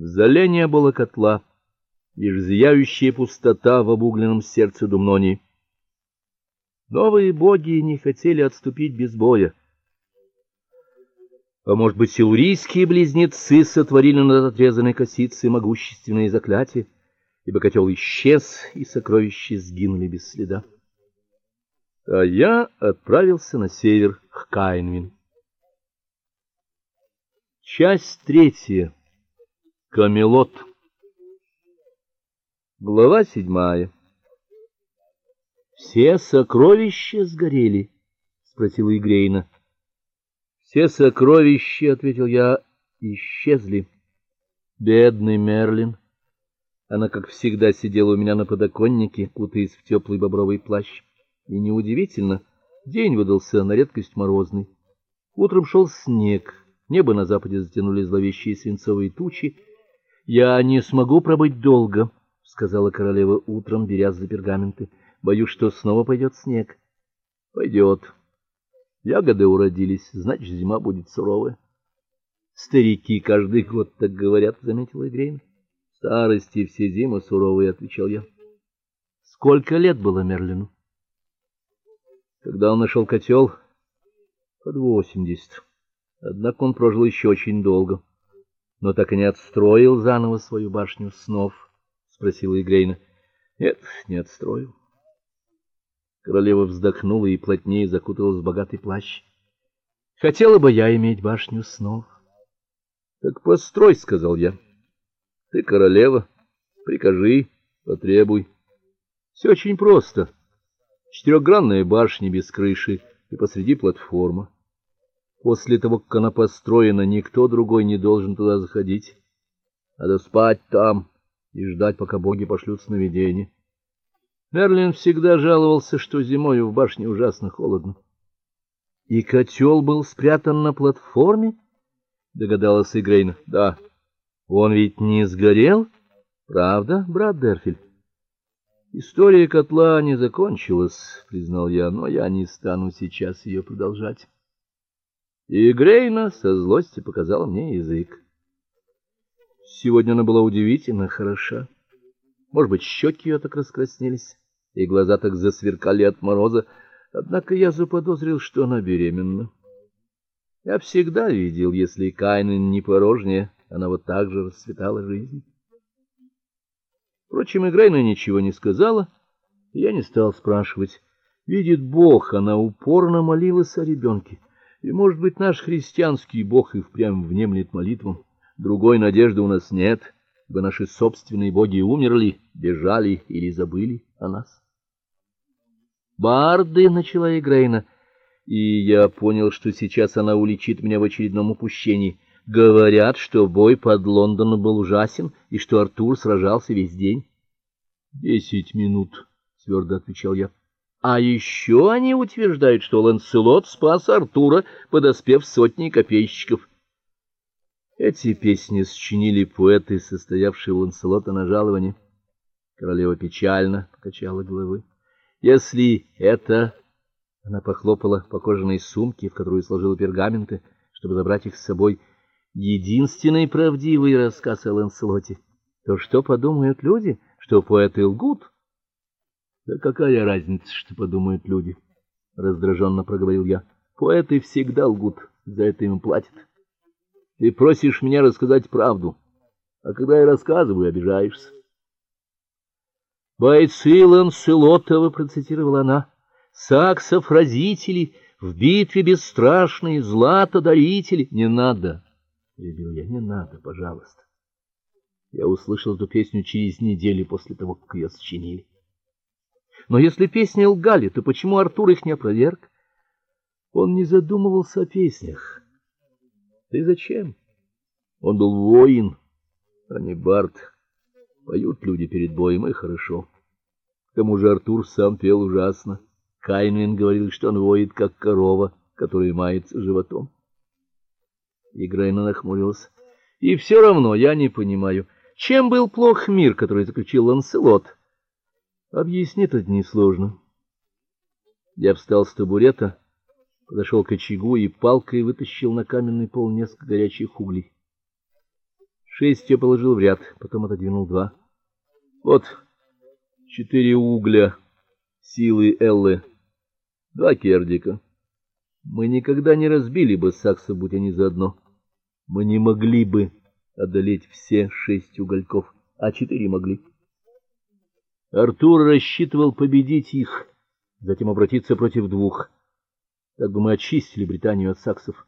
В зале не было котла, лишь зияющая пустота в обугленном сердце Думнонии. Новые боги не хотели отступить без боя. А может быть, силурийские близнецы сотворили над отрезанной косицей могущественные заклятия, ибо котел исчез, и сокровища сгинули без следа. А я отправился на север к Каинвин. Часть третья. Камелот. Глава седьмая. Все сокровища сгорели, спросила Игрейна. Все сокровища, ответил я, исчезли. Бедный Мерлин. Она, как всегда, сидела у меня на подоконнике, кутаясь в теплый бобровый плащ. И неудивительно, день выдался на редкость морозный. Утром шел снег, небо на западе затянули зловещие свинцовые тучи. Я не смогу пробыть долго, сказала королева утром, берясь за пергаменты. Боюсь, что снова пойдет снег. Пойдет. Ягоды уродились, значит, зима будет суровая. Старики каждый год так говорят, заметила Игрейн. Старости все зимы суровые, отвечал я. Сколько лет было Мерлину? Когда он нашел котел? Под восемьдесят. Однако он прожил еще очень долго, но так и не отстроил заново свою башню снов, спросила Игрейна. Нет, не отстроил. Королева вздохнула и плотнее закуталась в богатый плащ. Хотела бы я иметь башню снов. Так построй, сказал я. Ты королева, прикажи, потребуй. Все очень просто. Четырехгранная башня без крыши и посреди платформа. После того, как она построена, никто другой не должен туда заходить. Надо спать там и ждать, пока боги пошлют сновидение. Мерлин всегда жаловался, что зимой в башне ужасно холодно. И котел был спрятан на платформе, догадалась Игрейна. Да. Он ведь не сгорел, правда, брат Дерфель? История котла не закончилась, признал я, но я не стану сейчас ее продолжать. И Грейна со злости показала мне язык. Сегодня она была удивительно хороша. Может быть, щеки ее так раскраснелись, и глаза так засверкали от мороза, однако я заподозрил, что она беременна. Я всегда видел, если Каин не порожняя, она вот так же расцветала жизнь. Впрочем, Игрейна ничего не сказала, и я не стал спрашивать. Видит Бог, она упорно молилась о ребенке. И, может быть, наш христианский Бог и впрямь внемлет молитвам. Другой надежды у нас нет, ибо наши собственные боги умерли, бежали или забыли о нас. Барды начала Игрейна, и я понял, что сейчас она уличит меня в очередном упущении. Говорят, что бой под Лондоном был ужасен и что Артур сражался весь день. «Десять минут, твердо отвечал я. А еще они утверждают, что Ланселот спас Артура, подоспев сотни копейщиков. Эти песни сочинили поэты, состоявшие у Ланселота на жаловании. Королева печально покачала головой. Если это она похлопала по кожаной сумке, в которую сложила пергаменты, чтобы забрать их с собой единственный правдивый рассказ о Ланселоте. То что подумают люди, что поэты лгут? Да какая разница, что подумают люди? раздраженно проговорил я. Поэты всегда лгут, за это им платят. Ты просишь меня рассказать правду, а когда я рассказываю, обижаешься. Бойцы Ланселота, процитировала она, саксов разители, в битве бесстрашные, злато дарители. Не надо перебил я. Не надо, пожалуйста. Я услышал эту песню через неделю после того, как ее сочинили. Но если песни лгали, то почему Артур их не опроверг? Он не задумывался о песнях. Ты зачем? Он был воин, а не бард. Поют люди перед боем, и хорошо. К тому же Артур сам пел ужасно. Кайнвин говорил, что он воет как корова, которая мается животом. Играйна нахмурился. И все равно я не понимаю, чем был плох мир, который заключил Ланселот. Объяснить это несложно. Я встал с табурета, подошел к очагу и палкой вытащил на каменный пол несколько горячих углей. Шесть я положил в ряд, потом отодвинул два. Вот четыре угля силы Эллы, два кердика. Мы никогда не разбили бы сакса, будь они заодно. Мы не могли бы одолеть все шесть угольков, а четыре могли. Артур рассчитывал победить их, затем обратиться против двух. Так бы мы очистили Британию от саксов.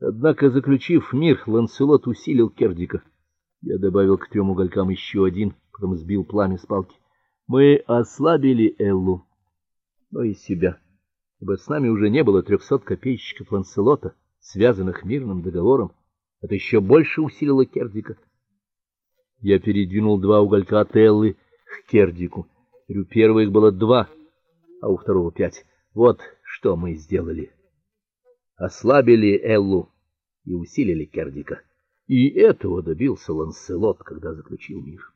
Однако, заключив мир, Ланселот усилил Кердика. Я добавил к трем уголькам еще один, потом сбил пламя с палки. Мы ослабили Эллу, но и себя, ибо с нами уже не было трехсот копейщиков Ланселота, связанных мирным договором. Это еще больше усилило Кердика. Я передвинул два уголька от Эллы Кердику. У первого их было два, а у второго пять. Вот что мы сделали. Ослабили Эллу и усилили Кердика. И этого добился Ланселот, когда заключил мир.